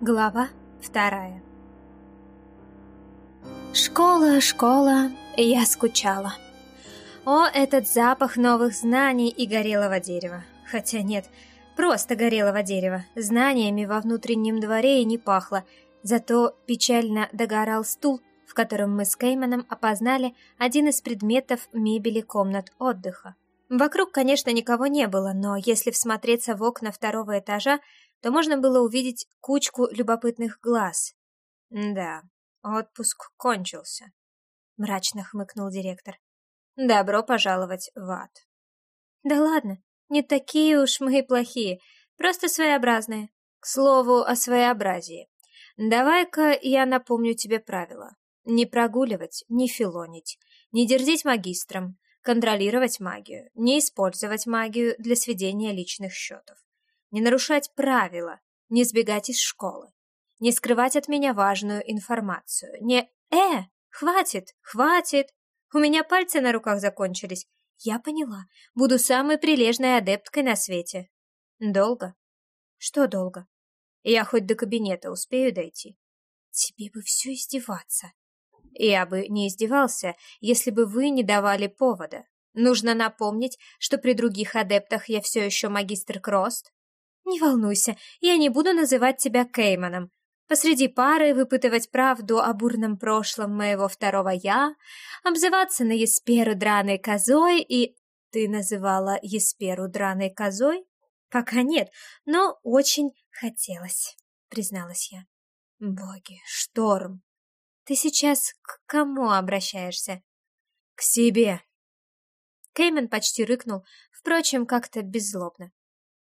Глава вторая Школа, школа, я скучала. О, этот запах новых знаний и горелого дерева. Хотя нет, просто горелого дерева. Знаниями во внутреннем дворе и не пахло, зато печально догорал стул, в котором мы с Кейманом опознали один из предметов мебели комнат отдыха. Вокруг, конечно, никого не было, но если всмотреться в окна второго этажа, то можно было увидеть кучку любопытных глаз. «Да, отпуск кончился», — мрачно хмыкнул директор. «Добро пожаловать в ад». «Да ладно, не такие уж мы и плохие, просто своеобразные. К слову о своеобразии. Давай-ка я напомню тебе правила. Не прогуливать, не филонить, не дерзить магистром, контролировать магию, не использовать магию для сведения личных счетов не нарушать правила, не сбегать из школы, не скрывать от меня важную информацию, не «Э, хватит, хватит, у меня пальцы на руках закончились». Я поняла, буду самой прилежной адепткой на свете. Долго? Что долго? Я хоть до кабинета успею дойти. Тебе бы все издеваться. Я бы не издевался, если бы вы не давали повода. Нужно напомнить, что при других адептах я все еще магистр Крост, «Не волнуйся, я не буду называть тебя Кейманом. Посреди пары выпытывать правду о бурном прошлом моего второго «я», обзываться на Есперу драной козой и... Ты называла Есперу драной козой? Пока нет, но очень хотелось, призналась я. Боги, шторм. Ты сейчас к кому обращаешься? К себе. Кеймен почти рыкнул, впрочем, как-то беззлобно.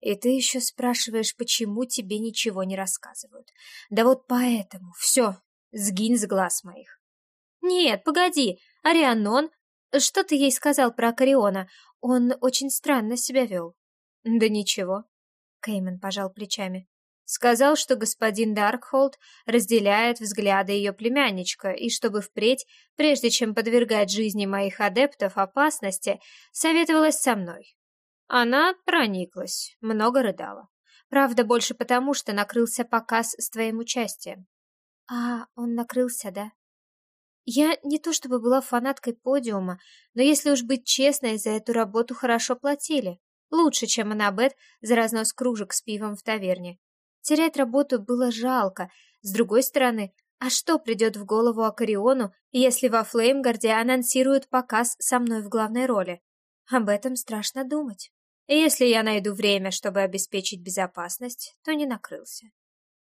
И ты еще спрашиваешь, почему тебе ничего не рассказывают. Да вот поэтому. Все, сгинь с глаз моих. Нет, погоди, Арианон... Что ты ей сказал про Акариона? Он очень странно себя вел. Да ничего. Кеймен пожал плечами. Сказал, что господин Даркхолд разделяет взгляды ее племянничка, и чтобы впредь, прежде чем подвергать жизни моих адептов опасности, советовалась со мной. Она прониклась, много рыдала. Правда, больше потому, что накрылся показ с твоим участием. А он накрылся, да? Я не то чтобы была фанаткой подиума, но если уж быть честной, за эту работу хорошо платили. Лучше, чем Анабет за разнос кружек с пивом в таверне. Терять работу было жалко. С другой стороны, а что придет в голову Акариону, если во Флеймгарде анонсируют показ со мной в главной роли? Об этом страшно думать. Если я найду время, чтобы обеспечить безопасность, то не накрылся.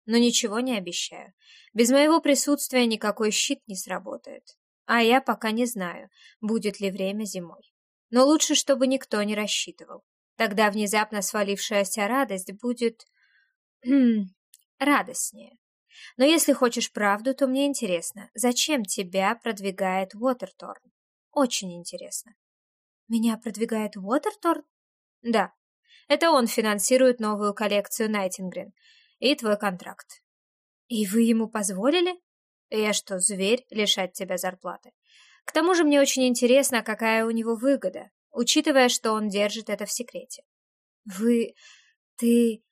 Но ничего не обещаю. Без моего присутствия никакой щит не сработает. А я пока не знаю, будет ли время зимой. Но лучше, чтобы никто не рассчитывал. Тогда внезапно свалившаяся радость будет... радостнее. Но если хочешь правду, то мне интересно, зачем тебя продвигает Уотерторн? Очень интересно. Меня продвигает Уотерторн? Да, это он финансирует новую коллекцию Найтингрен и твой контракт. И вы ему позволили? Я что, зверь, лишать тебя зарплаты? К тому же мне очень интересно, какая у него выгода, учитывая, что он держит это в секрете. Вы... ты...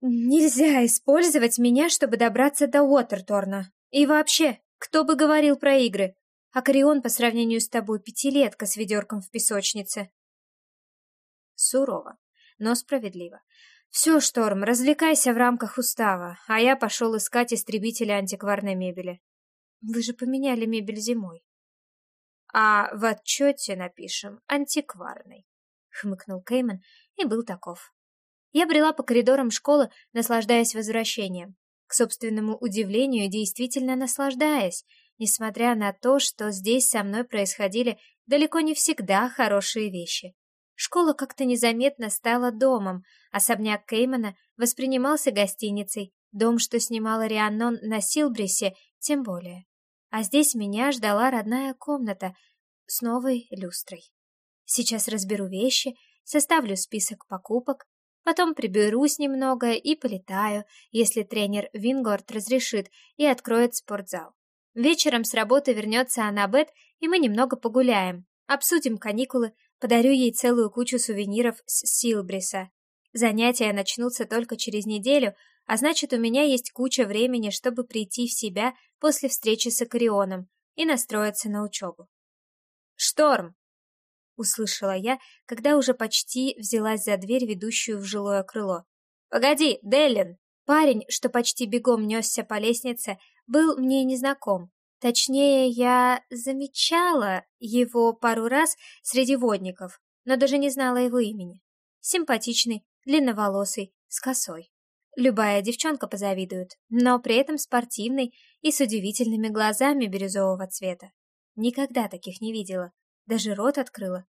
Нельзя использовать меня, чтобы добраться до Уотерторна. И вообще, кто бы говорил про игры? Акарион по сравнению с тобой пятилетка с ведерком в песочнице. Сурово, но справедливо. «Все, Шторм, развлекайся в рамках устава, а я пошел искать истребителя антикварной мебели». «Вы же поменяли мебель зимой». «А в отчете напишем «антикварный», — хмыкнул Кейман и был таков. Я брела по коридорам школы, наслаждаясь возвращением. К собственному удивлению, действительно наслаждаясь, несмотря на то, что здесь со мной происходили далеко не всегда хорошие вещи. Школа как-то незаметно стала домом, особняк Кеймана воспринимался гостиницей, дом, что снимала Рианнон на Силбрисе, тем более. А здесь меня ждала родная комната с новой люстрой. Сейчас разберу вещи, составлю список покупок, потом приберусь немного и полетаю, если тренер Вингорд разрешит и откроет спортзал. Вечером с работы вернется Аннабет, и мы немного погуляем, обсудим каникулы, Подарю ей целую кучу сувениров с Силбриса. Занятия начнутся только через неделю, а значит, у меня есть куча времени, чтобы прийти в себя после встречи с Акарионом и настроиться на учебу. «Шторм!» — услышала я, когда уже почти взялась за дверь, ведущую в жилое крыло. «Погоди, Деллин!» Парень, что почти бегом несся по лестнице, был мне незнаком. Точнее, я замечала его пару раз среди водников, но даже не знала его имени. Симпатичный, длинноволосый, с косой. Любая девчонка позавидует, но при этом спортивный и с удивительными глазами бирюзового цвета. Никогда таких не видела, даже рот открыла.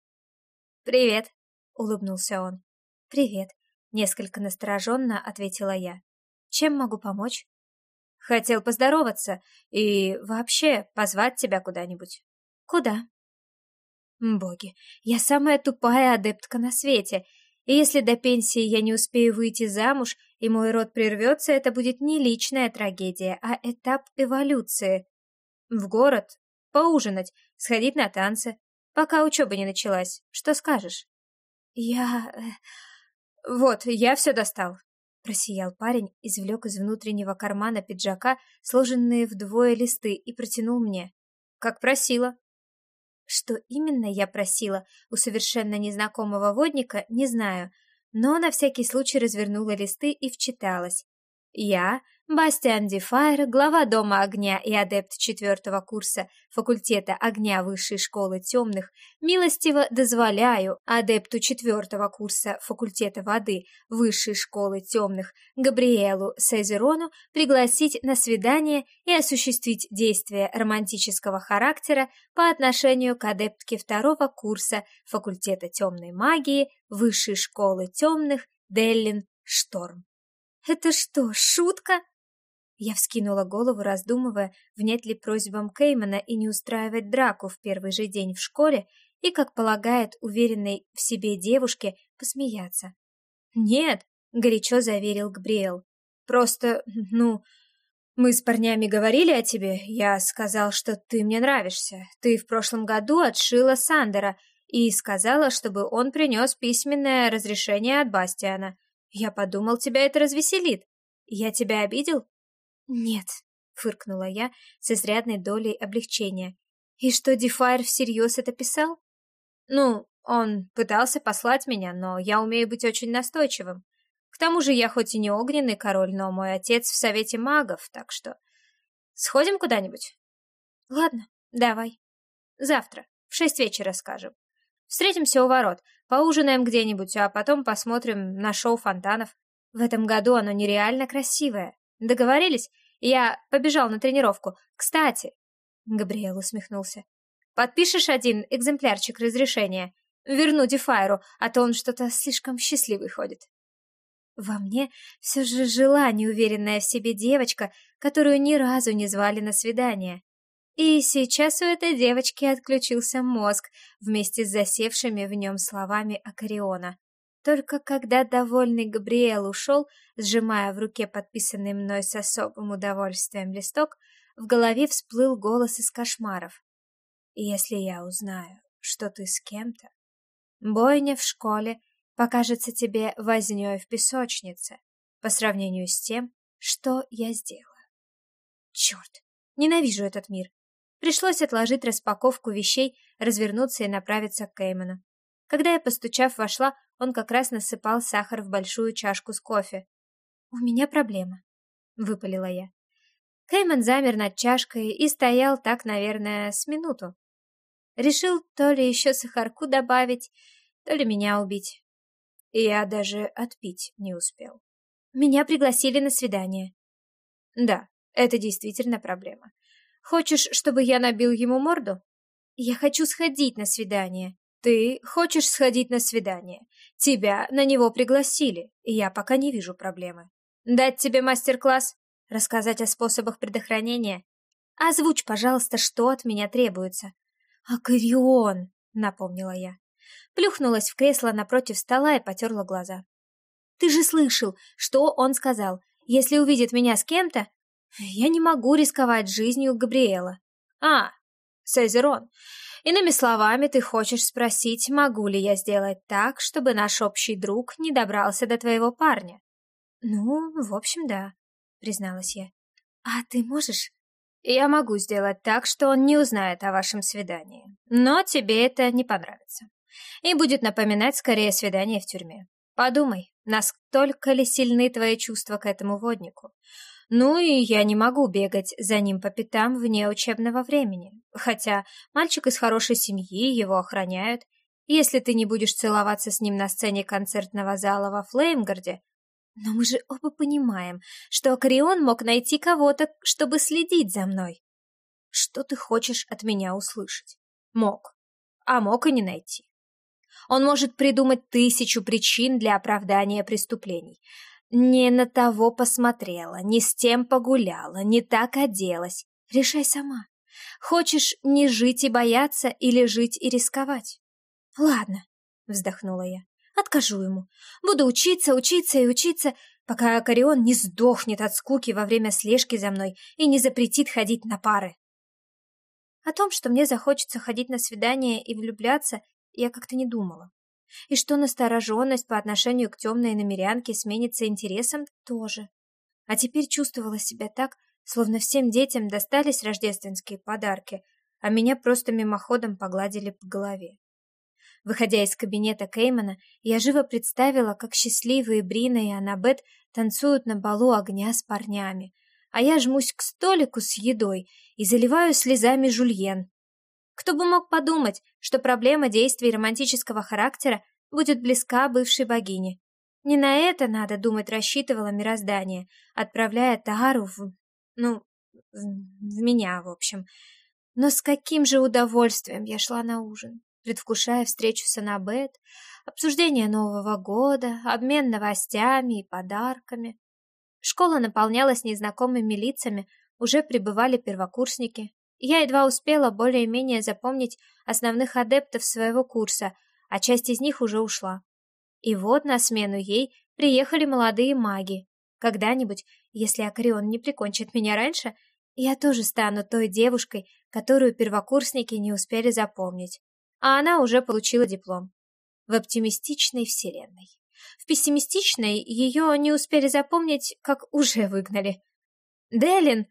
«Привет!» — улыбнулся он. «Привет!» — несколько настороженно ответила я. «Чем могу помочь?» «Хотел поздороваться и вообще позвать тебя куда-нибудь». «Куда?» «Боги, я самая тупая адептка на свете, и если до пенсии я не успею выйти замуж, и мой род прервется, это будет не личная трагедия, а этап эволюции. В город, поужинать, сходить на танцы, пока учеба не началась. Что скажешь? Я... Э, вот, я все достал. Просиял парень, извлек из внутреннего кармана пиджака сложенные вдвое листы и протянул мне. Как просила. Что именно я просила у совершенно незнакомого водника, не знаю, но на всякий случай развернула листы и вчиталась. Я, Бастиан Дефайр, глава Дома огня и адепт четвертого курса факультета огня Высшей школы темных, милостиво дозволяю адепту четвертого курса факультета воды Высшей школы темных Габриэлу Сезерону пригласить на свидание и осуществить действия романтического характера по отношению к адептке второго курса факультета темной магии Высшей школы темных Деллин Шторм. «Это что, шутка?» Я вскинула голову, раздумывая, внять ли просьбам Кеймана и не устраивать драку в первый же день в школе и, как полагает уверенной в себе девушке, посмеяться. «Нет», — горячо заверил Гбриэл. «Просто, ну, мы с парнями говорили о тебе. Я сказал, что ты мне нравишься. Ты в прошлом году отшила Сандера и сказала, чтобы он принес письменное разрешение от Бастиана. Я подумал, тебя это развеселит. Я тебя обидел?» «Нет», — фыркнула я с изрядной долей облегчения. «И что, Дефайр всерьез это писал?» «Ну, он пытался послать меня, но я умею быть очень настойчивым. К тому же я хоть и не огненный король, но мой отец в совете магов, так что... Сходим куда-нибудь?» «Ладно, давай. Завтра, в шесть вечера скажем. Встретимся у ворот, поужинаем где-нибудь, а потом посмотрим на шоу фонтанов. В этом году оно нереально красивое. Договорились? Я побежал на тренировку. Кстати, Габриэл усмехнулся. Подпишешь один экземплярчик разрешения? Верну Дефайру, а то он что-то слишком счастливый ходит. Во мне все же жила неуверенная в себе девочка, которую ни разу не звали на свидание. И сейчас у этой девочки отключился мозг вместе с засевшими в нем словами Акариона. Только когда довольный Габриэл ушел, сжимая в руке подписанный мной с особым удовольствием листок, в голове всплыл голос из кошмаров. «Если я узнаю, что ты с кем-то, бойня в школе покажется тебе вознёй в песочнице по сравнению с тем, что я сделала». Черт, ненавижу этот мир. Пришлось отложить распаковку вещей, развернуться и направиться к Кейману. Когда я, постучав, вошла, он как раз насыпал сахар в большую чашку с кофе. «У меня проблема», — выпалила я. Кейман замер над чашкой и стоял так, наверное, с минуту. Решил то ли еще сахарку добавить, то ли меня убить. И я даже отпить не успел. Меня пригласили на свидание. Да, это действительно проблема. Хочешь, чтобы я набил ему морду? Я хочу сходить на свидание. Ты хочешь сходить на свидание. Тебя на него пригласили, и я пока не вижу проблемы. Дать тебе мастер-класс? Рассказать о способах предохранения? Озвучь, пожалуйста, что от меня требуется. Акарион, напомнила я. Плюхнулась в кресло напротив стола и потерла глаза. Ты же слышал, что он сказал. Если увидит меня с кем-то, я не могу рисковать жизнью Габриэла. А, Сезерон, Иными словами, ты хочешь спросить, могу ли я сделать так, чтобы наш общий друг не добрался до твоего парня? Ну, в общем, да, призналась я. А ты можешь? Я могу сделать так, что он не узнает о вашем свидании. Но тебе это не понравится. И будет напоминать скорее свидание в тюрьме. Подумай, насколько ли сильны твои чувства к этому воднику. Ну и я не могу бегать за ним по пятам вне учебного времени. Хотя мальчик из хорошей семьи, его охраняют. Если ты не будешь целоваться с ним на сцене концертного зала во Флеймгарде, но мы же оба понимаем, что Акарион мог найти кого-то, чтобы следить за мной. Что ты хочешь от меня услышать? Мог. А мог и не найти. Он может придумать тысячу причин для оправдания преступлений. Не на того посмотрела, не с тем погуляла, не так оделась. Решай сама. Хочешь не жить и бояться или жить и рисковать? Ладно, вздохнула я. Откажу ему. Буду учиться, учиться и учиться, пока Карион не сдохнет от скуки во время слежки за мной и не запретит ходить на пары. О том, что мне захочется ходить на свидания и влюбляться, я как-то не думала. И что настороженность по отношению к темной намерянке сменится интересом, тоже. А теперь чувствовала себя так, словно всем детям достались рождественские подарки, а меня просто мимоходом погладили по голове. Выходя из кабинета Кеймана, я живо представила, как счастливые Брина и Аннабет танцуют на балу огня с парнями, а я жмусь к столику с едой и заливаю слезами жульен. Кто бы мог подумать, что проблема действий романтического характера будет близка бывшей богине. Не на это, надо думать, рассчитывала мироздание, отправляя Тару в... ну, в, в меня, в общем. Но с каким же удовольствием я шла на ужин предвкушая встречу с Анабет, обсуждение Нового года, обмен новостями и подарками. Школа наполнялась незнакомыми лицами, уже прибывали первокурсники. Я едва успела более-менее запомнить основных адептов своего курса, а часть из них уже ушла. И вот на смену ей приехали молодые маги. Когда-нибудь, если Акрион не прикончит меня раньше, я тоже стану той девушкой, которую первокурсники не успели запомнить а она уже получила диплом. В оптимистичной вселенной. В пессимистичной ее не успели запомнить, как уже выгнали. «Делин!»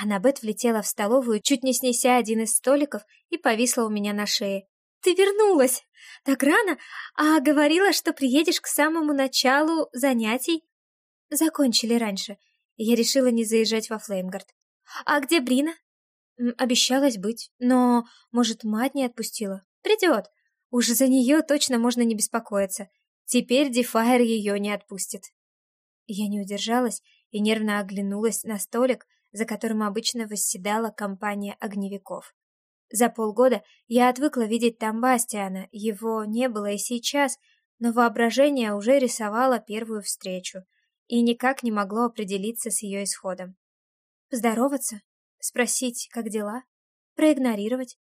Аннабет влетела в столовую, чуть не снеся один из столиков, и повисла у меня на шее. «Ты вернулась! Так рано! А говорила, что приедешь к самому началу занятий?» «Закончили раньше. Я решила не заезжать во Флеймгард. А где Брина?» «Обещалась быть, но, может, мать не отпустила. Придет. Уж за нее точно можно не беспокоиться. Теперь Дефайр ее не отпустит. Я не удержалась и нервно оглянулась на столик, за которым обычно восседала компания огневиков. За полгода я отвыкла видеть там Бастиана, его не было и сейчас, но воображение уже рисовало первую встречу и никак не могло определиться с ее исходом. Поздороваться? Спросить, как дела? Проигнорировать?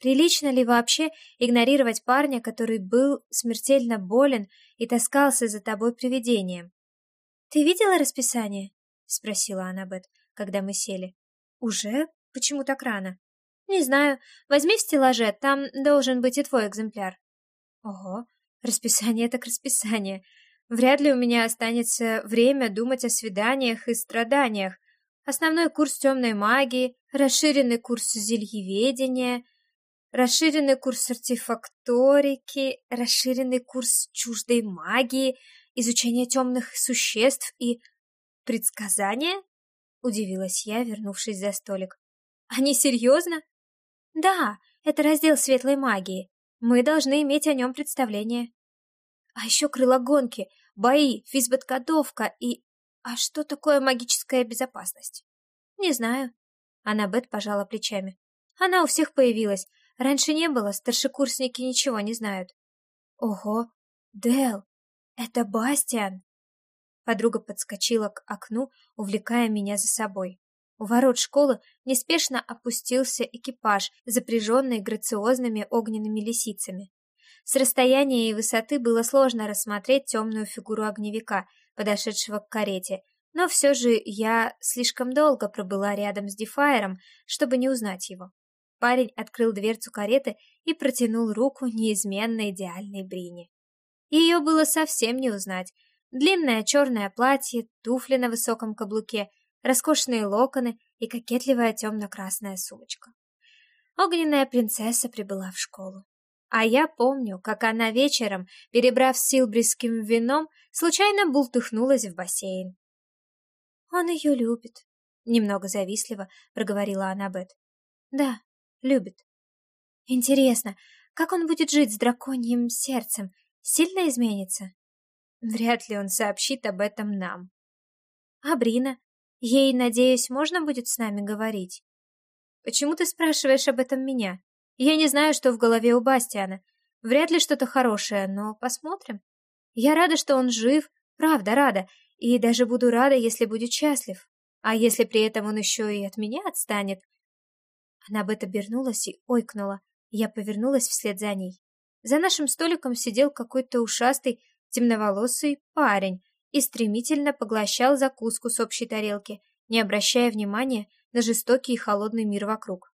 Прилично ли вообще игнорировать парня, который был смертельно болен и таскался за тобой привидением? «Ты видела расписание?» — спросила Аннабет, когда мы сели. «Уже? Почему так рано?» «Не знаю. Возьми в стеллаже, там должен быть и твой экземпляр». «Ого, расписание так расписание. Вряд ли у меня останется время думать о свиданиях и страданиях. Основной курс темной магии, расширенный курс зельеведения — расширенный курс артефакторики, расширенный курс чуждой магии, изучение темных существ и... предсказания? Удивилась я, вернувшись за столик. Они серьезно? Да, это раздел светлой магии. Мы должны иметь о нем представление. А еще крылогонки, бои, физподготовка и... А что такое магическая безопасность? Не знаю. Аннабет пожала плечами. Она у всех появилась, Раньше не было, старшекурсники ничего не знают. Ого, Дел, это Бастиан. Подруга подскочила к окну, увлекая меня за собой. У ворот школы неспешно опустился экипаж, запряженный грациозными огненными лисицами. С расстояния и высоты было сложно рассмотреть темную фигуру огневика, подошедшего к карете, но все же я слишком долго пробыла рядом с Дефайером, чтобы не узнать его. парень открыл дверцу кареты и протянул руку неизменно идеальной Брине. Ее было совсем не узнать. Длинное черное платье, туфли на высоком каблуке, роскошные локоны и кокетливая темно-красная сумочка. Огненная принцесса прибыла в школу. А я помню, как она вечером, перебрав силбриским вином, случайно бултыхнулась в бассейн. «Он ее любит», — немного завистливо проговорила Аннабет. «Да, любит. Интересно, как он будет жить с драконьим сердцем? Сильно изменится?» Вряд ли он сообщит об этом нам. А Брина? Ей, надеюсь, можно будет с нами говорить? Почему ты спрашиваешь об этом меня? Я не знаю, что в голове у Бастиана. Вряд ли что-то хорошее, но посмотрим. Я рада, что он жив, правда рада, и даже буду рада, если будет счастлив. А если при этом он еще и от меня отстанет? Она этом обернулась и ойкнула. Я повернулась вслед за ней. За нашим столиком сидел какой-то ушастый, темноволосый парень и стремительно поглощал закуску с общей тарелки, не обращая внимания на жестокий и холодный мир вокруг.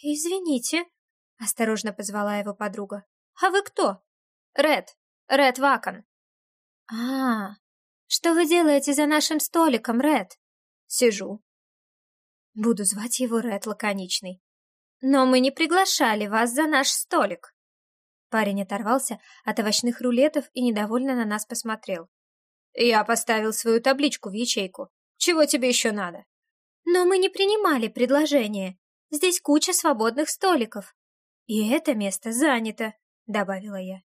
«Извините», — осторожно позвала его подруга. «А вы кто?» «Ред. Ред Вакон». «А, что вы делаете за нашим столиком, Ред?» «Сижу». Буду звать его Ред Лаконичный. «Но мы не приглашали вас за наш столик». Парень оторвался от овощных рулетов и недовольно на нас посмотрел. «Я поставил свою табличку в ячейку. Чего тебе еще надо?» «Но мы не принимали предложение. Здесь куча свободных столиков. И это место занято», — добавила я.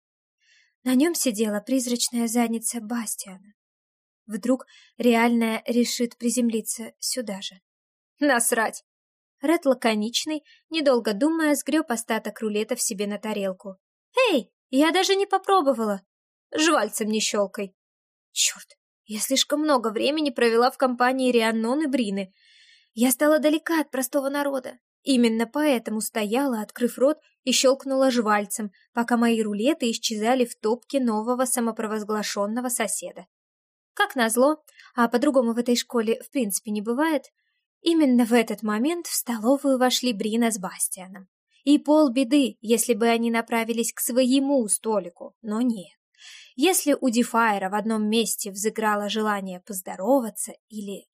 На нем сидела призрачная задница Бастиана. Вдруг реальная решит приземлиться сюда же. Насрать! Ред лаконичный, недолго думая, сгреб остаток рулетов себе на тарелку. «Эй, я даже не попробовала!» «Жвальцем не щелкай!» «Черт, я слишком много времени провела в компании Рианнон и Брины. Я стала далека от простого народа. Именно поэтому стояла, открыв рот, и щелкнула жвальцем, пока мои рулеты исчезали в топке нового самопровозглашенного соседа. Как назло, а по-другому в этой школе в принципе не бывает, именно в этот момент в столовую вошли Брина с Бастианом. И полбеды, если бы они направились к своему столику, но нет. Если у Дефайра в одном месте взыграло желание поздороваться или...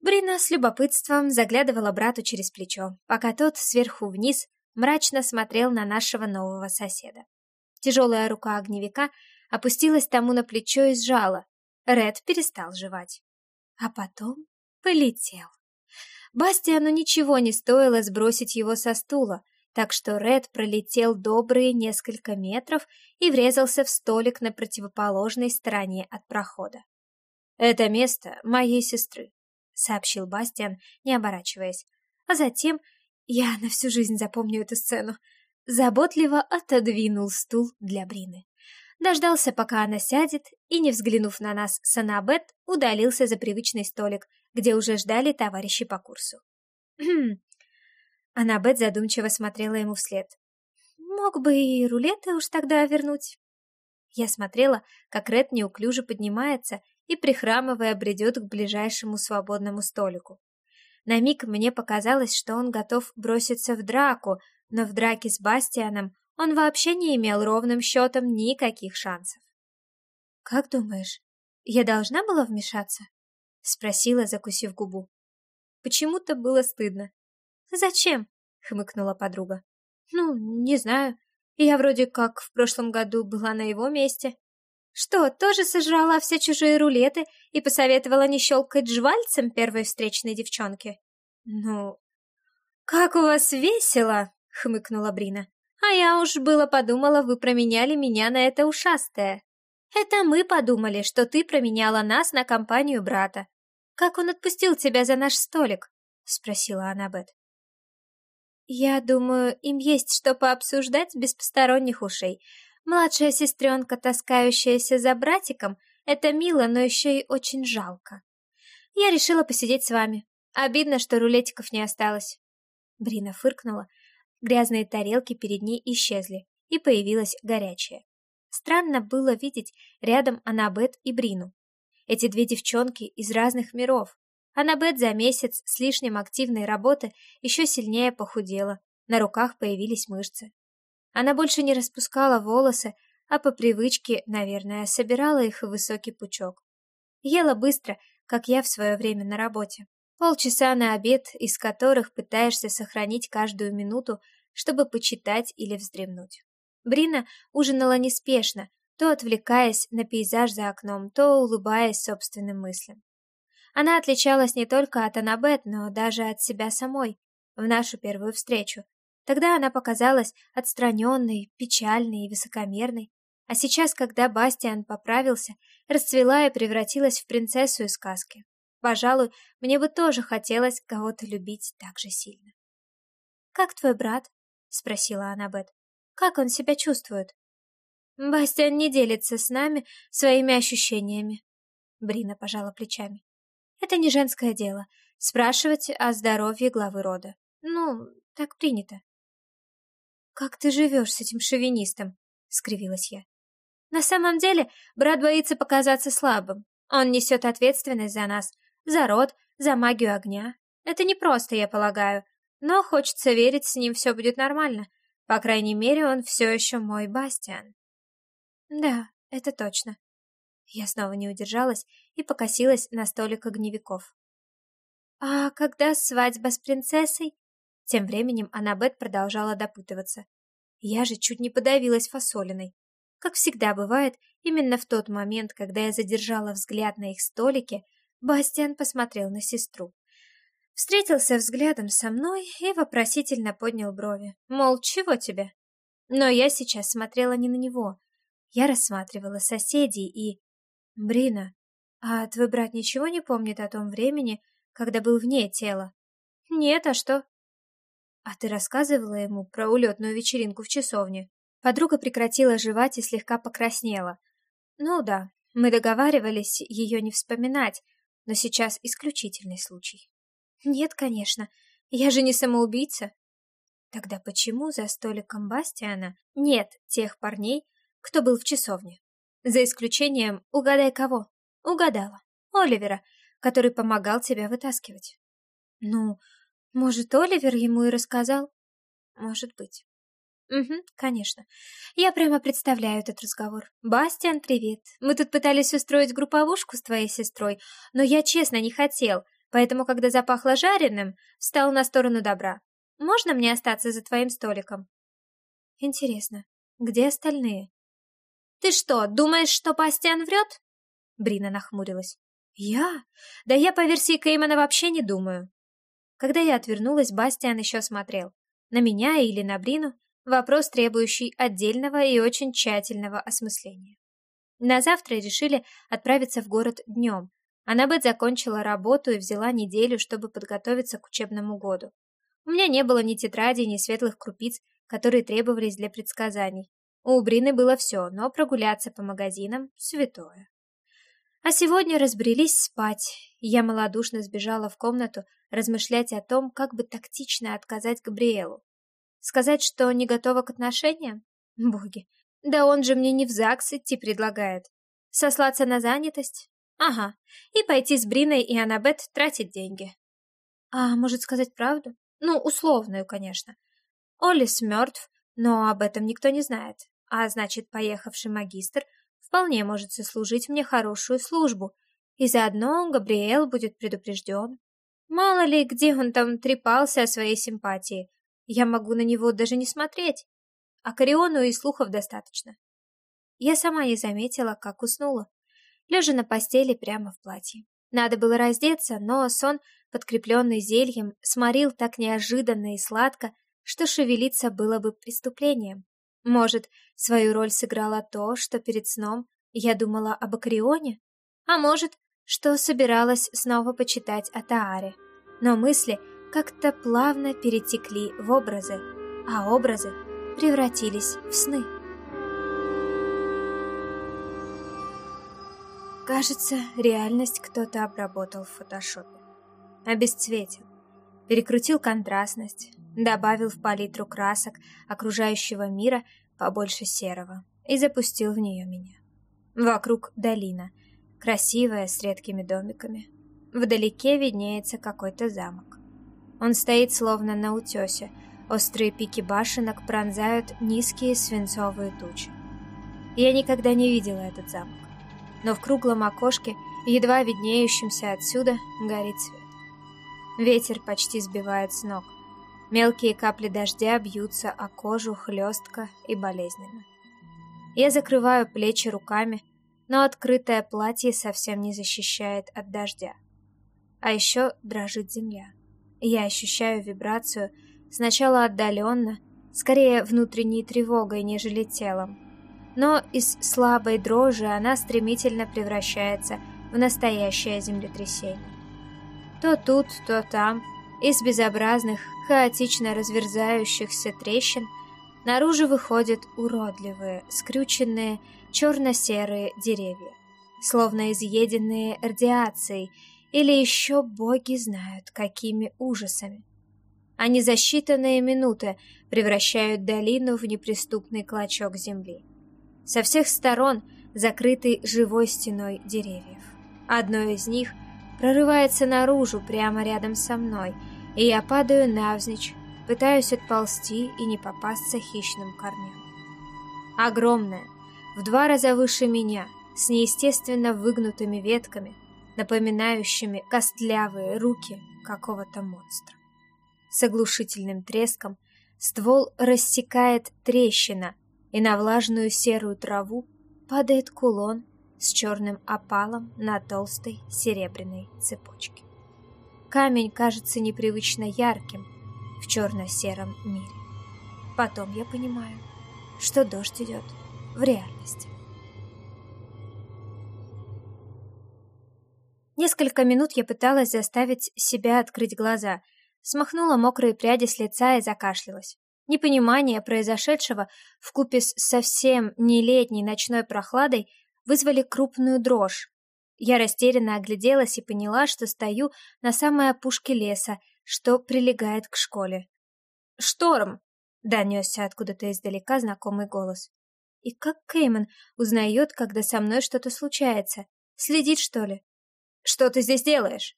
Брина с любопытством заглядывала брату через плечо, пока тот сверху вниз мрачно смотрел на нашего нового соседа. Тяжелая рука огневика опустилась тому на плечо и сжала. Ред перестал жевать. А потом полетел. Бастиану ничего не стоило сбросить его со стула, так что Ред пролетел добрые несколько метров и врезался в столик на противоположной стороне от прохода. «Это место моей сестры», — сообщил Бастиан, не оборачиваясь. А затем, я на всю жизнь запомню эту сцену, заботливо отодвинул стул для Брины. Дождался, пока она сядет, и, не взглянув на нас с Анабет, удалился за привычный столик, где уже ждали товарищи по курсу. «Хм...» Аннабет задумчиво смотрела ему вслед. «Мог бы и рулеты уж тогда вернуть». Я смотрела, как Ред неуклюже поднимается и, прихрамывая, бредет к ближайшему свободному столику. На миг мне показалось, что он готов броситься в драку, но в драке с Бастианом он вообще не имел ровным счетом никаких шансов. «Как думаешь, я должна была вмешаться?» — спросила, закусив губу. Почему-то было стыдно. «Зачем?» — хмыкнула подруга. «Ну, не знаю. Я вроде как в прошлом году была на его месте. Что, тоже сожрала все чужие рулеты и посоветовала не щелкать жвальцем первой встречной девчонке?» «Ну...» «Как у вас весело!» — хмыкнула Брина. «А я уж было подумала, вы променяли меня на это ушастое. Это мы подумали, что ты променяла нас на компанию брата. Как он отпустил тебя за наш столик?» — спросила Аннабет. «Я думаю, им есть что пообсуждать без посторонних ушей. Младшая сестренка, таскающаяся за братиком, это мило, но еще и очень жалко. Я решила посидеть с вами. Обидно, что рулетиков не осталось». Брина фыркнула. Грязные тарелки перед ней исчезли, и появилась горячая. Странно было видеть рядом Анабет и Брину. Эти две девчонки из разных миров. Аннабет за месяц с лишним активной работы еще сильнее похудела, на руках появились мышцы. Она больше не распускала волосы, а по привычке, наверное, собирала их в высокий пучок. Ела быстро, как я в свое время на работе. Полчаса на обед, из которых пытаешься сохранить каждую минуту, чтобы почитать или вздремнуть. Брина ужинала неспешно, то отвлекаясь на пейзаж за окном, то улыбаясь собственным мыслям. Она отличалась не только от Анабет, но даже от себя самой в нашу первую встречу. Тогда она показалась отстраненной, печальной и высокомерной, а сейчас, когда Бастиан поправился, расцвела и превратилась в принцессу из сказки. Пожалуй, мне бы тоже хотелось кого-то любить так же сильно. «Как твой брат?» — спросила Аннабет. «Как он себя чувствует?» «Бастиан не делится с нами своими ощущениями», — Брина пожала плечами. «Это не женское дело — спрашивать о здоровье главы рода. Ну, так принято». «Как ты живешь с этим шовинистом?» — скривилась я. «На самом деле брат боится показаться слабым. Он несет ответственность за нас, за род, за магию огня. Это непросто, я полагаю, но хочется верить, с ним все будет нормально. По крайней мере, он все еще мой Бастиан. Да, это точно. Я снова не удержалась и покосилась на столик огневиков. «А когда свадьба с принцессой?» Тем временем Аннабет продолжала допытываться. Я же чуть не подавилась фасолиной. Как всегда бывает, именно в тот момент, когда я задержала взгляд на их столике, Бастиан посмотрел на сестру. Встретился взглядом со мной и вопросительно поднял брови, мол, чего тебе? Но я сейчас смотрела не на него. Я рассматривала соседей и... Брина, а твой брат ничего не помнит о том времени, когда был вне тела? Нет, а что? А ты рассказывала ему про улетную вечеринку в часовне? Подруга прекратила жевать и слегка покраснела. Ну да, мы договаривались ее не вспоминать, но сейчас исключительный случай. Нет, конечно, я же не самоубийца. Тогда почему за столиком Бастиана нет тех парней, кто был в часовне? За исключением, угадай кого? Угадала. Оливера, который помогал тебя вытаскивать. Ну, может, Оливер ему и рассказал? Может быть. Угу, конечно. Я прямо представляю этот разговор. Бастиан, привет. Мы тут пытались устроить групповушку с твоей сестрой, но я честно не хотел, поэтому, когда запахло жареным, встал на сторону добра. Можно мне остаться за твоим столиком? Интересно, где остальные? Ты что, думаешь, что Бастиан врет? Брина нахмурилась. Я? Да я по версии Кеймана вообще не думаю. Когда я отвернулась, Бастиан еще смотрел. На меня или на Брину, Вопрос, требующий отдельного и очень тщательного осмысления. На завтра решили отправиться в город днем. Аннабет закончила работу и взяла неделю, чтобы подготовиться к учебному году. У меня не было ни тетради, ни светлых крупиц, которые требовались для предсказаний. У Брины было все, но прогуляться по магазинам — святое. А сегодня разбрелись спать, я малодушно сбежала в комнату размышлять о том, как бы тактично отказать Габриэлу. Сказать, что не готова к отношениям? Боги, да он же мне не в ЗАГС идти предлагает. Сослаться на занятость? Ага, и пойти с Бриной и Аннабет тратить деньги. А может сказать правду? Ну, условную, конечно. Олис мертв, но об этом никто не знает. А значит, поехавший магистр вполне может сослужить мне хорошую службу, и заодно Габриэл будет предупрежден. Мало ли, где он там трепался о своей симпатии, я могу на него даже не смотреть. А Кориону и слухов достаточно. Я сама не заметила, как уснула, лежа на постели прямо в платье. Надо было раздеться, но сон, подкрепленный зельем, сморил так неожиданно и сладко, что шевелиться было бы преступлением. Может, свою роль сыграло то, что перед сном я думала об Акрионе? А может, что собиралась снова почитать о Тааре? Но мысли как-то плавно перетекли в образы, а образы превратились в сны. Кажется, реальность кто-то обработал в фотошопе. Обесцветил, перекрутил контрастность, добавил в палитру красок окружающего мира побольше серого и запустил в нее меня. Вокруг долина, красивая, с редкими домиками. Вдалеке виднеется какой-то замок. Он стоит словно на утесе. Острые пики башенок пронзают низкие свинцовые тучи. Я никогда не видела этот замок. Но в круглом окошке, едва виднеющемся отсюда, горит свет. Ветер почти сбивает с ног. Мелкие капли дождя бьются о кожу хлестко и болезненно. Я закрываю плечи руками, но открытое платье совсем не защищает от дождя. А еще дрожит земля. Я ощущаю вибрацию, сначала отдаленно, скорее внутренней тревогой, нежели телом. Но из слабой дрожи она стремительно превращается в настоящее землетрясение. То тут, то там, из безобразных, хаотично разверзающихся трещин, наружу выходят уродливые, скрюченные, черно-серые деревья, словно изъеденные радиацией или еще боги знают, какими ужасами. Они за считанные минуты превращают долину в неприступный клочок земли. Со всех сторон закрытый живой стеной деревьев. Одно из них прорывается наружу прямо рядом со мной, и я падаю навзничь, пытаюсь отползти и не попасться хищным корням. Огромное, в два раза выше меня, с неестественно выгнутыми ветками, напоминающими костлявые руки какого-то монстра. С оглушительным треском ствол рассекает трещина, и на влажную серую траву падает кулон с черным опалом на толстой серебряной цепочке. Камень кажется непривычно ярким в черно-сером мире. Потом я понимаю, что дождь идет в реальности. Несколько минут я пыталась заставить себя открыть глаза, смахнула мокрые пряди с лица и закашлялась. Непонимание произошедшего вкупе с совсем не летней ночной прохладой вызвали крупную дрожь. Я растерянно огляделась и поняла, что стою на самой опушке леса, что прилегает к школе. «Шторм!» — донесся откуда-то издалека знакомый голос. И как Кейман узнает, когда со мной что-то случается? Следит, что ли? Что ты здесь делаешь?»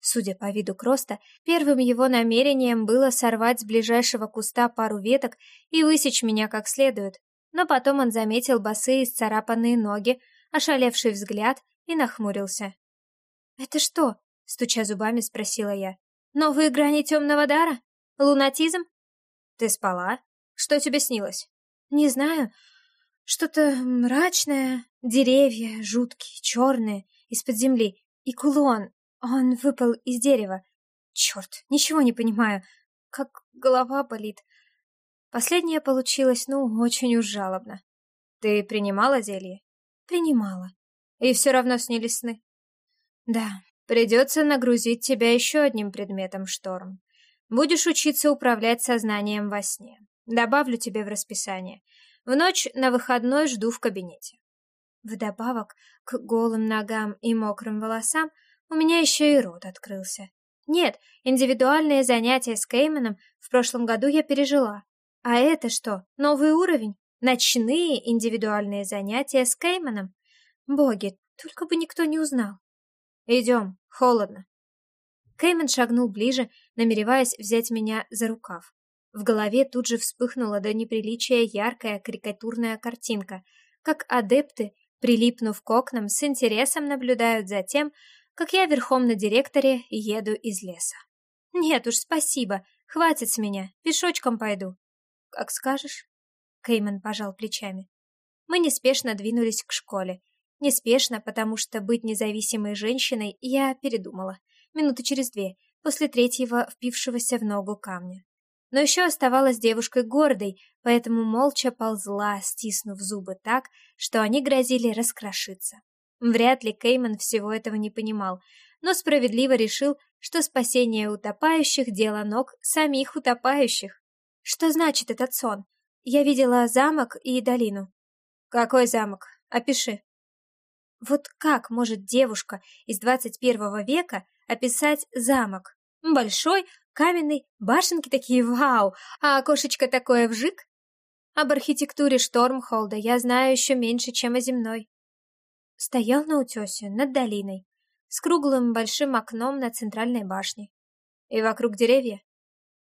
Судя по виду Кроста, первым его намерением было сорвать с ближайшего куста пару веток и высечь меня как следует. Но потом он заметил босые исцарапанные ноги, ошалевший взгляд и нахмурился. «Это что?» — стуча зубами, спросила я. «Новые грани темного дара? Лунатизм?» «Ты спала? Что тебе снилось?» «Не знаю. Что-то мрачное. Деревья жуткие, черные, из-под земли. И кулон, он выпал из дерева. Черт, ничего не понимаю. Как голова болит. Последнее получилось, ну, очень уж жалобно. Ты принимала зелье? Принимала. И все равно снились сны? Да, придется нагрузить тебя еще одним предметом, Шторм. Будешь учиться управлять сознанием во сне. Добавлю тебе в расписание. В ночь на выходной жду в кабинете. Вдобавок к голым ногам и мокрым волосам у меня еще и рот открылся. Нет, индивидуальные занятия с Кейменом в прошлом году я пережила. А это что, новый уровень? Ночные индивидуальные занятия с Кейменом? Боги, только бы никто не узнал. Идем, холодно. Кеймен шагнул ближе, намереваясь взять меня за рукав. В голове тут же вспыхнула до неприличия яркая карикатурная картинка, как адепты прилипнув к окнам, с интересом наблюдают за тем, как я верхом на директоре еду из леса. «Нет уж, спасибо, хватит с меня, пешочком пойду». «Как скажешь». Кейман пожал плечами. Мы неспешно двинулись к школе. Неспешно, потому что быть независимой женщиной я передумала. Минуты через две, после третьего впившегося в ногу камня но еще оставалась девушкой гордой, поэтому молча ползла, стиснув зубы так, что они грозили раскрошиться. Вряд ли Кейман всего этого не понимал, но справедливо решил, что спасение утопающих — дело ног самих утопающих. Что значит этот сон? Я видела замок и долину. Какой замок? Опиши. Вот как может девушка из 21 века описать замок? Большой, Каменный, башенки такие вау, а окошечко такое вжик. Об архитектуре Штормхолда я знаю еще меньше, чем о земной. Стоял на утесе, над долиной. с круглым большим окном на центральной башне. И вокруг деревья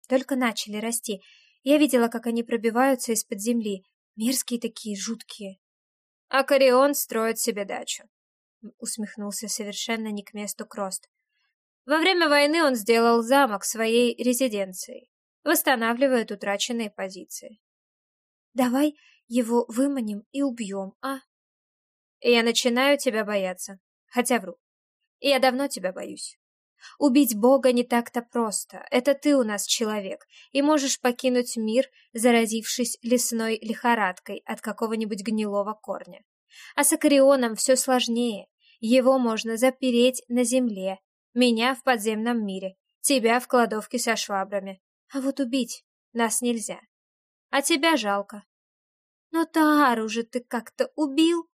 только начали расти. Я видела, как они пробиваются из-под земли. Мерзкие такие, жуткие. А Корион строит себе дачу. Усмехнулся совершенно не к месту Крост. Во время войны он сделал замок своей резиденцией. Восстанавливает утраченные позиции. Давай его выманим и убьем, а? Я начинаю тебя бояться. Хотя вру. Я давно тебя боюсь. Убить Бога не так-то просто. Это ты у нас человек, и можешь покинуть мир, заразившись лесной лихорадкой от какого-нибудь гнилого корня. А с Акарионом все сложнее. Его можно запереть на земле, меня в подземном мире, тебя в кладовке со швабрами. А вот убить нас нельзя. А тебя жалко. Но Таару же ты как-то убил.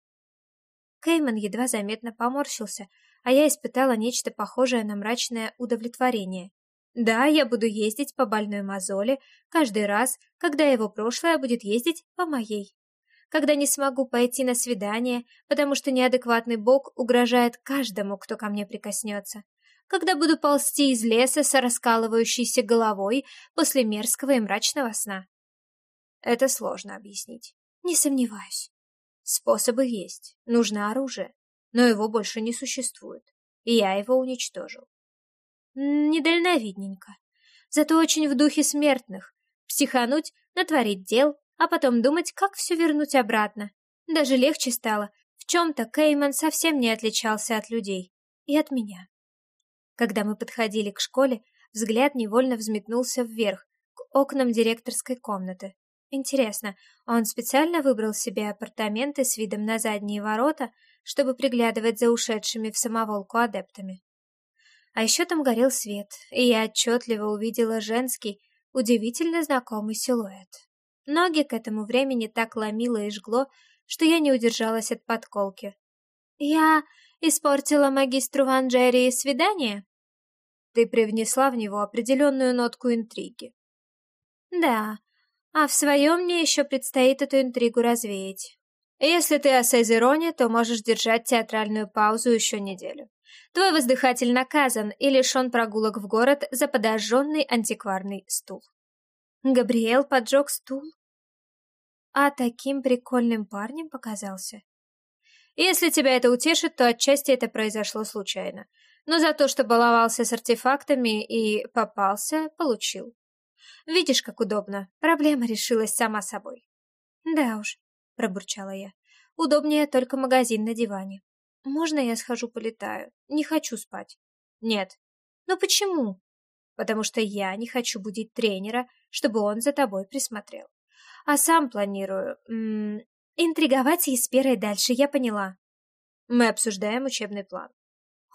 Кейман едва заметно поморщился, а я испытала нечто похожее на мрачное удовлетворение. Да, я буду ездить по больной мозоли каждый раз, когда его прошлое будет ездить по моей. Когда не смогу пойти на свидание, потому что неадекватный бог угрожает каждому, кто ко мне прикоснется. Когда буду ползти из леса с раскалывающейся головой после мерзкого и мрачного сна. Это сложно объяснить. Не сомневаюсь. Способы есть. Нужно оружие но его больше не существует, и я его уничтожил. Недальновидненько. Зато очень в духе смертных. Психануть, натворить дел, а потом думать, как все вернуть обратно. Даже легче стало. В чем-то Кейман совсем не отличался от людей. И от меня. Когда мы подходили к школе, взгляд невольно взметнулся вверх, к окнам директорской комнаты. Интересно, он специально выбрал себе апартаменты с видом на задние ворота, чтобы приглядывать за ушедшими в самоволку адептами. А еще там горел свет, и я отчетливо увидела женский, удивительно знакомый силуэт. Ноги к этому времени так ломило и жгло, что я не удержалась от подколки. «Я испортила магистру Ванжерии свидание?» Ты привнесла в него определенную нотку интриги. «Да, а в своем мне еще предстоит эту интригу развеять. Если ты о Сейзероне, то можешь держать театральную паузу еще неделю. Твой воздыхатель наказан и лишен прогулок в город за подожженный антикварный стул. Габриэл поджег стул? А таким прикольным парнем показался? Если тебя это утешит, то отчасти это произошло случайно. Но за то, что баловался с артефактами и попался, получил. Видишь, как удобно. Проблема решилась сама собой. Да уж, — пробурчала я. «Удобнее только магазин на диване. Можно я схожу полетаю? Не хочу спать». «Нет». «Но почему?» «Потому что я не хочу будить тренера, чтобы он за тобой присмотрел. А сам планирую... М -м, интриговать Перой дальше, я поняла». «Мы обсуждаем учебный план».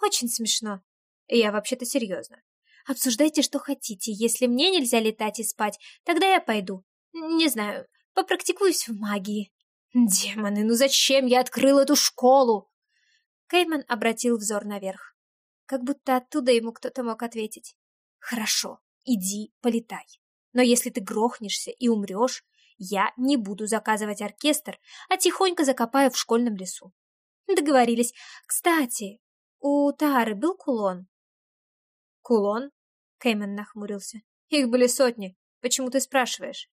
«Очень смешно. Я вообще-то серьезно. Обсуждайте, что хотите. Если мне нельзя летать и спать, тогда я пойду. Не знаю, попрактикуюсь в магии». Демоны, ну зачем я открыл эту школу? Кейман обратил взор наверх. Как будто оттуда ему кто-то мог ответить. Хорошо, иди, полетай. Но если ты грохнешься и умрешь, я не буду заказывать оркестр, а тихонько закопаю в школьном лесу. Договорились. Кстати, у Тары был кулон? Кулон? Кейман нахмурился. Их были сотни. Почему ты спрашиваешь?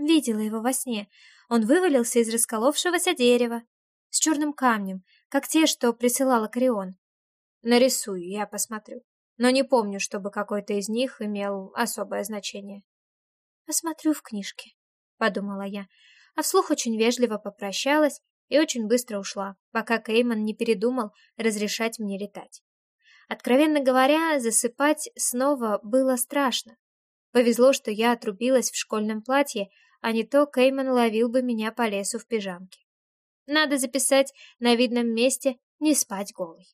Видела его во сне. Он вывалился из расколовшегося дерева с черным камнем, как те, что присылала Корион. Нарисую, я посмотрю. Но не помню, чтобы какой-то из них имел особое значение. Посмотрю в книжке, подумала я, а вслух очень вежливо попрощалась и очень быстро ушла, пока Кейман не передумал разрешать мне летать. Откровенно говоря, засыпать снова было страшно. Повезло, что я отрубилась в школьном платье, а не то Кейман ловил бы меня по лесу в пижамке. Надо записать на видном месте «не спать голой».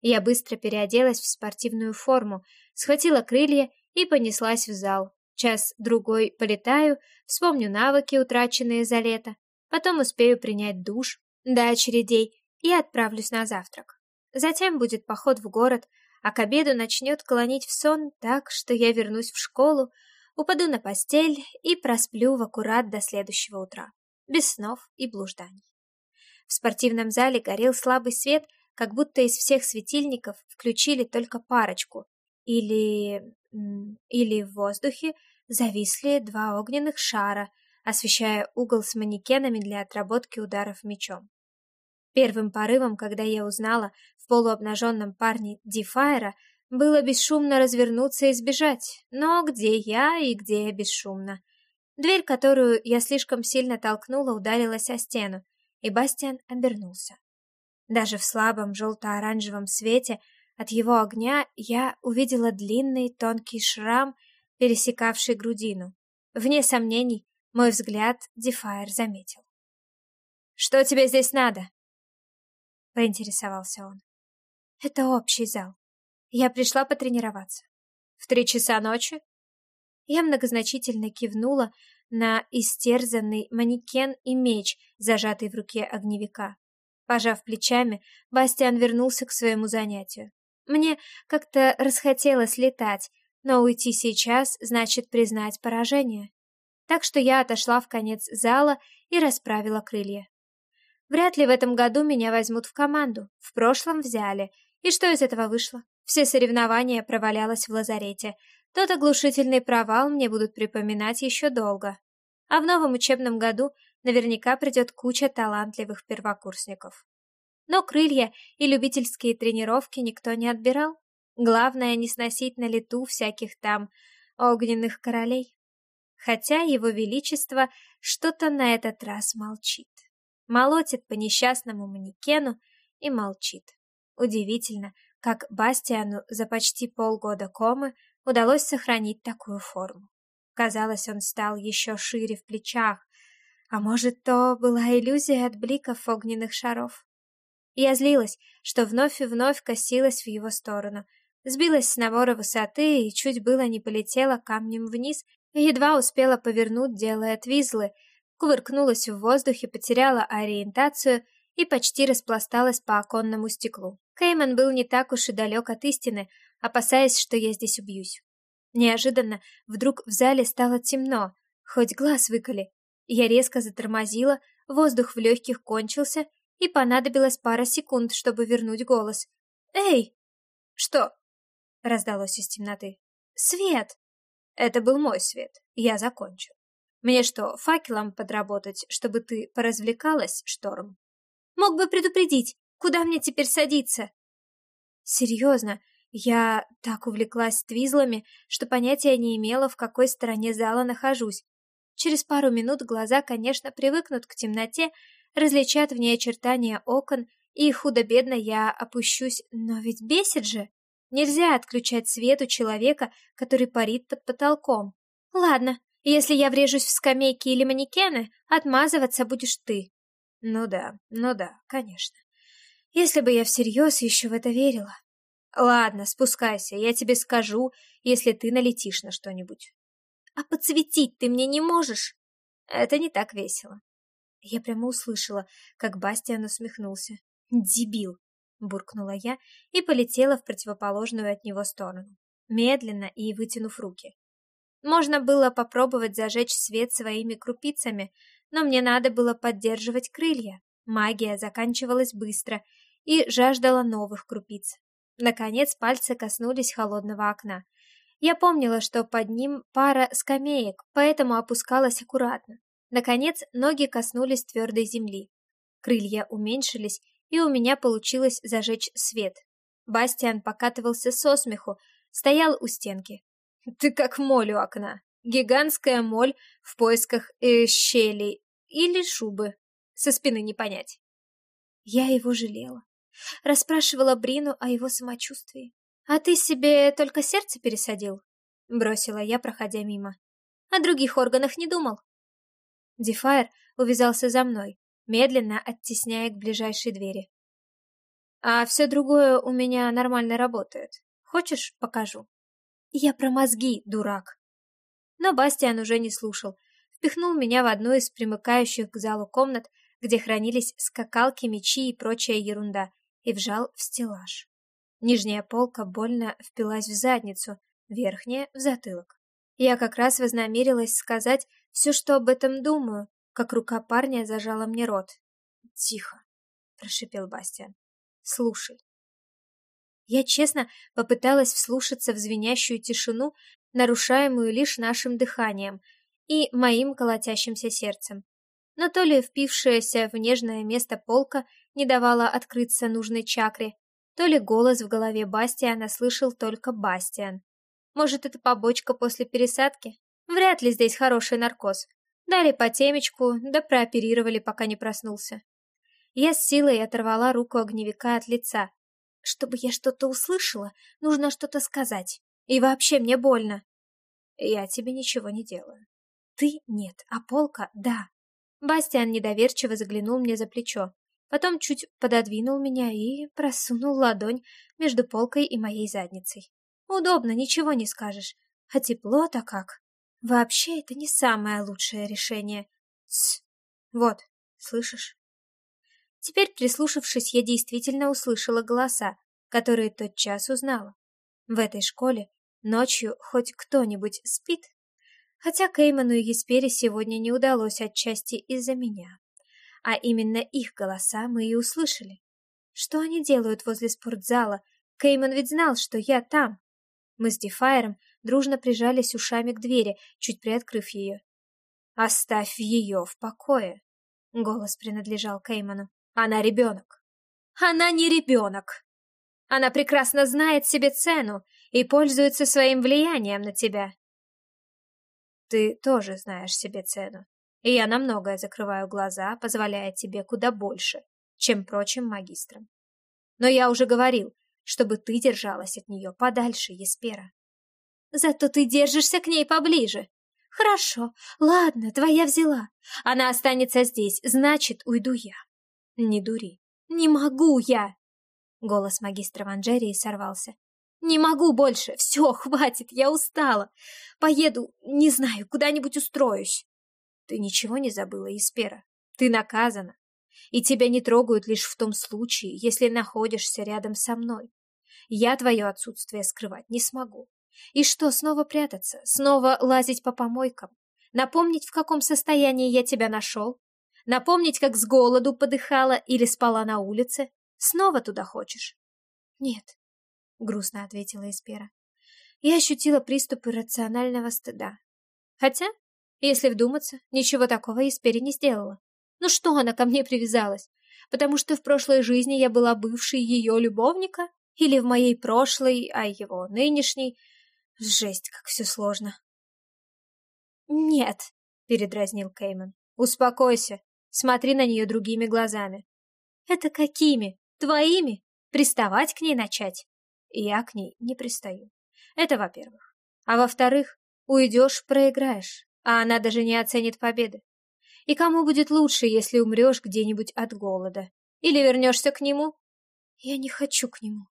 Я быстро переоделась в спортивную форму, схватила крылья и понеслась в зал. Час-другой полетаю, вспомню навыки, утраченные за лето, потом успею принять душ до очередей и отправлюсь на завтрак. Затем будет поход в город, а к обеду начнет клонить в сон так, что я вернусь в школу, упаду на постель и просплю в аккурат до следующего утра, без снов и блужданий. В спортивном зале горел слабый свет, как будто из всех светильников включили только парочку. Или... или в воздухе зависли два огненных шара, освещая угол с манекенами для отработки ударов мечом. Первым порывом, когда я узнала в полуобнаженном парне Дифайра, было бесшумно развернуться и сбежать. Но где я и где я бесшумно? Дверь, которую я слишком сильно толкнула, ударилась о стену, и Бастиан обернулся. Даже в слабом желто-оранжевом свете от его огня я увидела длинный тонкий шрам, пересекавший грудину. Вне сомнений, мой взгляд Дефайр заметил. «Что тебе здесь надо?» — поинтересовался он. «Это общий зал. Я пришла потренироваться. В три часа ночи?» Я многозначительно кивнула на истерзанный манекен и меч, зажатый в руке огневика. Пожав плечами, Бастиан вернулся к своему занятию. Мне как-то расхотелось летать, но уйти сейчас значит признать поражение. Так что я отошла в конец зала и расправила крылья. Вряд ли в этом году меня возьмут в команду. В прошлом взяли. И что из этого вышло? Все соревнования провалялось в лазарете. Тот оглушительный провал мне будут припоминать еще долго. А в новом учебном году наверняка придет куча талантливых первокурсников. Но крылья и любительские тренировки никто не отбирал. Главное не сносить на лету всяких там огненных королей. Хотя его величество что-то на этот раз молчит молотит по несчастному манекену и молчит. Удивительно, как Бастиану за почти полгода комы удалось сохранить такую форму. Казалось, он стал еще шире в плечах, а может, то была иллюзия от бликов огненных шаров. Я злилась, что вновь и вновь косилась в его сторону, сбилась с набора высоты и чуть было не полетела камнем вниз, едва успела повернуть, делая твизлы, кувыркнулась в воздухе, потеряла ориентацию и почти распласталась по оконному стеклу. Кейман был не так уж и далек от истины, опасаясь, что я здесь убьюсь. Неожиданно вдруг в зале стало темно, хоть глаз выколи. Я резко затормозила, воздух в легких кончился, и понадобилось пара секунд, чтобы вернуть голос. «Эй!» «Что?» — раздалось из темноты. «Свет!» Это был мой свет. Я закончил. Мне что, факелом подработать, чтобы ты поразвлекалась, Шторм? Мог бы предупредить, куда мне теперь садиться? Серьезно, я так увлеклась твизлами, что понятия не имела, в какой стороне зала нахожусь. Через пару минут глаза, конечно, привыкнут к темноте, различат в ней очертания окон, и худо-бедно я опущусь, но ведь бесит же. Нельзя отключать свет у человека, который парит под потолком. Ладно, если я врежусь в скамейки или манекены, отмазываться будешь ты. Ну да, ну да, конечно. Если бы я всерьез еще в это верила. Ладно, спускайся, я тебе скажу, если ты налетишь на что-нибудь. А подсветить ты мне не можешь? Это не так весело. Я прямо услышала, как Бастиан усмехнулся. «Дебил!» — буркнула я и полетела в противоположную от него сторону, медленно и вытянув руки. Можно было попробовать зажечь свет своими крупицами, но мне надо было поддерживать крылья. Магия заканчивалась быстро и жаждала новых крупиц. Наконец пальцы коснулись холодного окна. Я помнила, что под ним пара скамеек, поэтому опускалась аккуратно. Наконец ноги коснулись твердой земли. Крылья уменьшились, и у меня получилось зажечь свет. Бастиан покатывался со смеху, стоял у стенки, ты как моль у окна. Гигантская моль в поисках э, щелей или шубы. Со спины не понять. Я его жалела. Расспрашивала Брину о его самочувствии. «А ты себе только сердце пересадил?» Бросила я, проходя мимо. «О других органах не думал?» Дефайр увязался за мной, медленно оттесняя к ближайшей двери. «А все другое у меня нормально работает. Хочешь, покажу?» Я про мозги, дурак. Но Бастиан уже не слушал. Впихнул меня в одну из примыкающих к залу комнат, где хранились скакалки, мечи и прочая ерунда, и вжал в стеллаж. Нижняя полка больно впилась в задницу, верхняя — в затылок. Я как раз вознамерилась сказать все, что об этом думаю, как рука парня зажала мне рот. «Тихо», — прошипел Бастиан. Слушай. Я честно попыталась вслушаться в звенящую тишину, нарушаемую лишь нашим дыханием и моим колотящимся сердцем. Но то ли впившаяся в нежное место полка не давала открыться нужной чакре, то ли голос в голове Бастиана слышал только Бастиан. Может, это побочка после пересадки? Вряд ли здесь хороший наркоз. Дали по темечку, да прооперировали, пока не проснулся. Я с силой оторвала руку огневика от лица. Чтобы я что-то услышала, нужно что-то сказать. И вообще мне больно. Я тебе ничего не делаю. Ты нет, а полка — да. Бастиан недоверчиво заглянул мне за плечо. Потом чуть пододвинул меня и просунул ладонь между полкой и моей задницей. Удобно, ничего не скажешь. А тепло-то как. Вообще, это не самое лучшее решение. Тсс. Вот, слышишь? Теперь, прислушавшись, я действительно услышала голоса, которые тот час узнала. В этой школе ночью хоть кто-нибудь спит? Хотя Кейману и Еспере сегодня не удалось отчасти из-за меня. А именно их голоса мы и услышали. Что они делают возле спортзала? Кейман ведь знал, что я там. Мы с Дефайером дружно прижались ушами к двери, чуть приоткрыв ее. «Оставь ее в покое!» Голос принадлежал Кейману. Она ребенок. Она не ребенок. Она прекрасно знает себе цену и пользуется своим влиянием на тебя. Ты тоже знаешь себе цену. И я на многое закрываю глаза, позволяя тебе куда больше, чем прочим магистрам. Но я уже говорил, чтобы ты держалась от нее подальше, Еспера. Зато ты держишься к ней поближе. Хорошо, ладно, твоя взяла. Она останется здесь, значит, уйду я. «Не дури». «Не могу я!» Голос магистра Ванжерии сорвался. «Не могу больше! Все, хватит, я устала! Поеду, не знаю, куда-нибудь устроюсь!» «Ты ничего не забыла, Испера? Ты наказана. И тебя не трогают лишь в том случае, если находишься рядом со мной. Я твое отсутствие скрывать не смогу. И что, снова прятаться? Снова лазить по помойкам? Напомнить, в каком состоянии я тебя нашел? Напомнить, как с голоду подыхала или спала на улице? Снова туда хочешь? Нет, грустно ответила Эспера. Я ощутила приступ иррационального стыда. Хотя, если вдуматься, ничего такого Эспере не сделала. Ну что она ко мне привязалась? Потому что в прошлой жизни я была бывшей ее любовника? Или в моей прошлой, а его нынешней? Жесть, как все сложно. «Нет», — передразнил Кейман. «Успокойся. Смотри на нее другими глазами. Это какими? Твоими? Приставать к ней начать? Я к ней не пристаю. Это во-первых. А во-вторых, уйдешь, проиграешь, а она даже не оценит победы. И кому будет лучше, если умрешь где-нибудь от голода? Или вернешься к нему? Я не хочу к нему.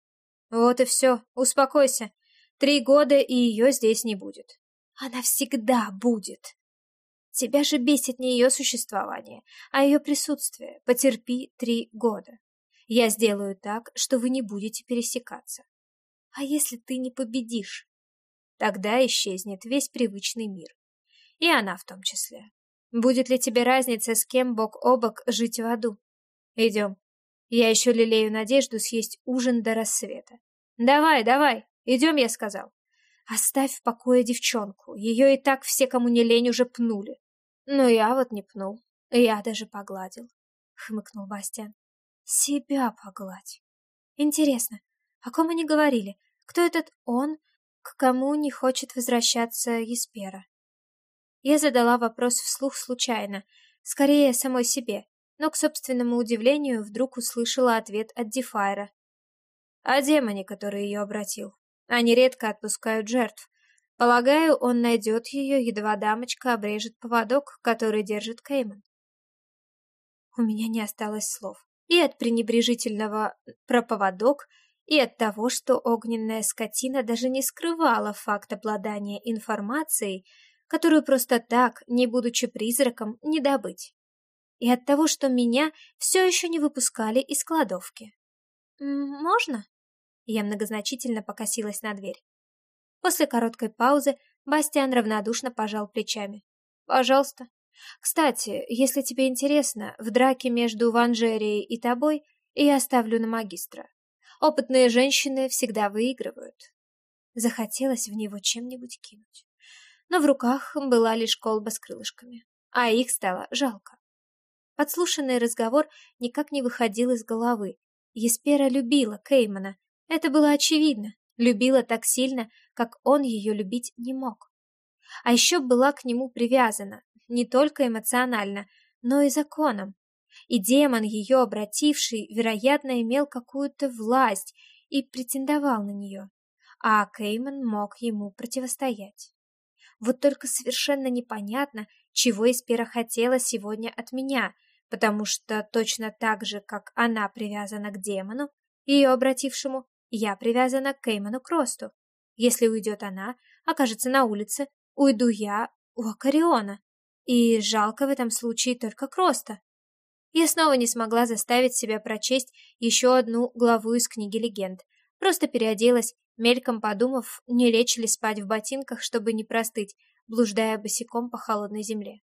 Вот и все, успокойся. Три года, и ее здесь не будет. Она всегда будет. Тебя же бесит не ее существование, а ее присутствие. Потерпи три года. Я сделаю так, что вы не будете пересекаться. А если ты не победишь? Тогда исчезнет весь привычный мир. И она в том числе. Будет ли тебе разница, с кем бок о бок жить в аду? Идем. Я еще лелею надежду съесть ужин до рассвета. Давай, давай, идем, я сказал. Оставь в покое девчонку. Ее и так все, кому не лень, уже пнули. Но я вот не пнул. Я даже погладил. Хмыкнул Бастиан. Себя погладь. Интересно, о ком они говорили? Кто этот он, к кому не хочет возвращаться Еспера? Я задала вопрос вслух случайно, скорее самой себе, но, к собственному удивлению, вдруг услышала ответ от Дефайра. О демоне, который ее обратил. Они редко отпускают жертв, Полагаю, он найдет ее, едва дамочка обрежет поводок, который держит Кейман. У меня не осталось слов. И от пренебрежительного про поводок, и от того, что огненная скотина даже не скрывала факт обладания информацией, которую просто так, не будучи призраком, не добыть. И от того, что меня все еще не выпускали из кладовки. «Можно?» Я многозначительно покосилась на дверь. После короткой паузы Бастиан равнодушно пожал плечами. «Пожалуйста. Кстати, если тебе интересно, в драке между Ванжерией и тобой я ставлю на магистра. Опытные женщины всегда выигрывают. Захотелось в него чем-нибудь кинуть. Но в руках была лишь колба с крылышками, а их стало жалко. Подслушанный разговор никак не выходил из головы. Еспера любила Кеймана, это было очевидно, любила так сильно, как он ее любить не мог. А еще была к нему привязана, не только эмоционально, но и законом. И демон, ее обративший, вероятно, имел какую-то власть и претендовал на нее, а Кейман мог ему противостоять. Вот только совершенно непонятно, чего Эспера хотела сегодня от меня, потому что точно так же, как она привязана к демону, ее обратившему, я привязана к Кейману Кросту. Если уйдет она, окажется на улице, уйду я у Акариона. И жалко в этом случае только Кроста. Я снова не смогла заставить себя прочесть еще одну главу из книги легенд. Просто переоделась, мельком подумав, не лечь ли спать в ботинках, чтобы не простыть, блуждая босиком по холодной земле.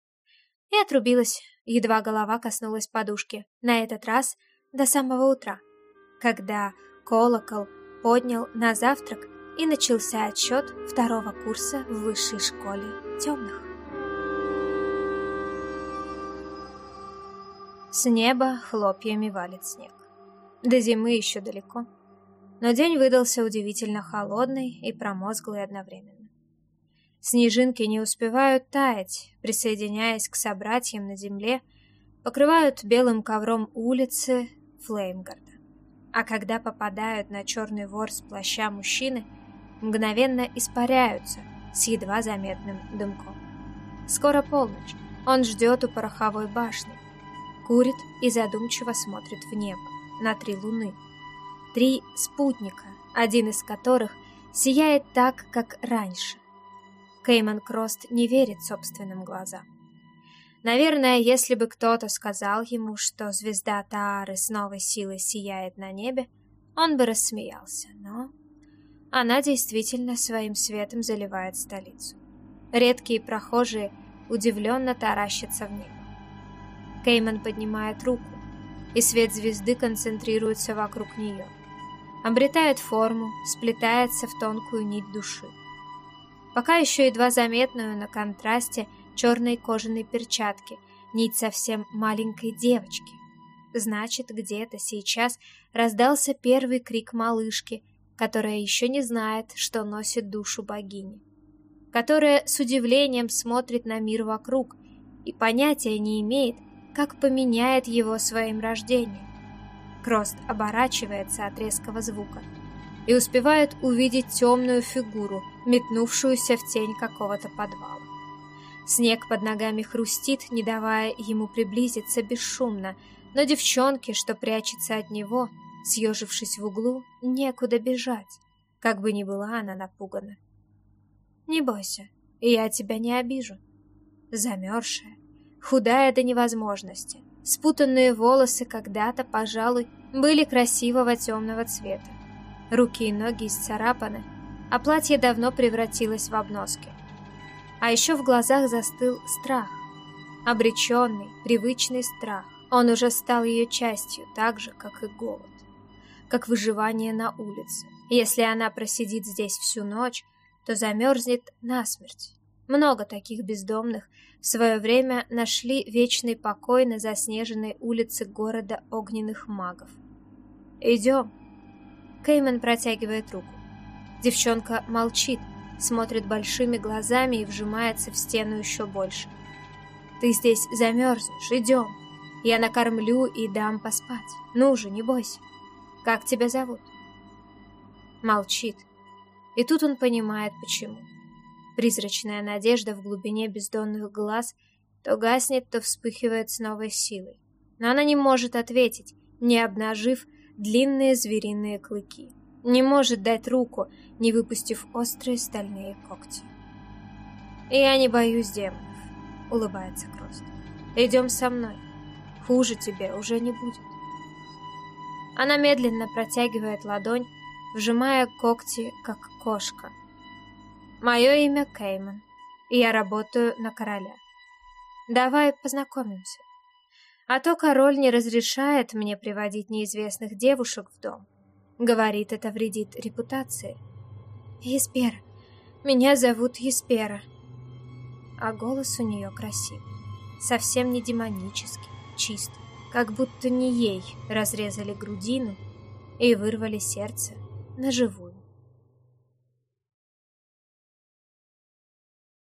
И отрубилась, едва голова коснулась подушки, на этот раз до самого утра, когда колокол поднял на завтрак и начался отчет второго курса в высшей школе темных. С неба хлопьями валит снег. До зимы еще далеко. Но день выдался удивительно холодный и промозглый одновременно. Снежинки не успевают таять, присоединяясь к собратьям на земле, покрывают белым ковром улицы Флеймгарда. А когда попадают на черный ворс плаща мужчины, мгновенно испаряются с едва заметным дымком. Скоро полночь. Он ждет у пороховой башни, курит и задумчиво смотрит в небо, на три луны. Три спутника, один из которых сияет так, как раньше. Кейман Крост не верит собственным глазам. Наверное, если бы кто-то сказал ему, что звезда Таары с новой силой сияет на небе, он бы рассмеялся, но она действительно своим светом заливает столицу. Редкие прохожие удивленно таращатся в небо. Кейман поднимает руку, и свет звезды концентрируется вокруг нее. Обретает форму, сплетается в тонкую нить души. Пока еще едва заметную на контрасте черной кожаной перчатки, нить совсем маленькой девочки. Значит, где-то сейчас раздался первый крик малышки, которая еще не знает, что носит душу богини. Которая с удивлением смотрит на мир вокруг и понятия не имеет, как поменяет его своим рождением. Крост оборачивается от резкого звука и успевает увидеть темную фигуру, метнувшуюся в тень какого-то подвала. Снег под ногами хрустит, не давая ему приблизиться бесшумно, но девчонке, что прячется от него, съежившись в углу, некуда бежать, как бы ни была она напугана. «Не бойся, я тебя не обижу». Замерзшая, худая до невозможности. Спутанные волосы когда-то, пожалуй, были красивого темного цвета. Руки и ноги исцарапаны, а платье давно превратилось в обноски. А еще в глазах застыл страх. Обреченный, привычный страх. Он уже стал ее частью, так же, как и голод. Как выживание на улице. Если она просидит здесь всю ночь, то замерзнет насмерть. Много таких бездомных в свое время нашли вечный покой на заснеженной улице города огненных магов. «Идем!» Кеймен протягивает руку. Девчонка молчит, смотрит большими глазами и вжимается в стену еще больше. «Ты здесь замерзнешь, идем! Я накормлю и дам поспать. Ну же, не бойся! Как тебя зовут?» Молчит. И тут он понимает, почему. Призрачная надежда в глубине бездонных глаз то гаснет, то вспыхивает с новой силой. Но она не может ответить, не обнажив длинные звериные клыки. Не может дать руку, не выпустив острые стальные когти. «Я не боюсь демонов», — улыбается Крост. «Идем со мной. Хуже тебе уже не будет». Она медленно протягивает ладонь, вжимая когти, как кошка — Мое имя Кейман, и я работаю на короля. Давай познакомимся. А то король не разрешает мне приводить неизвестных девушек в дом. Говорит, это вредит репутации. Еспера. Меня зовут Еспера. А голос у нее красивый. Совсем не демонический, чист. Как будто не ей разрезали грудину и вырвали сердце на живую.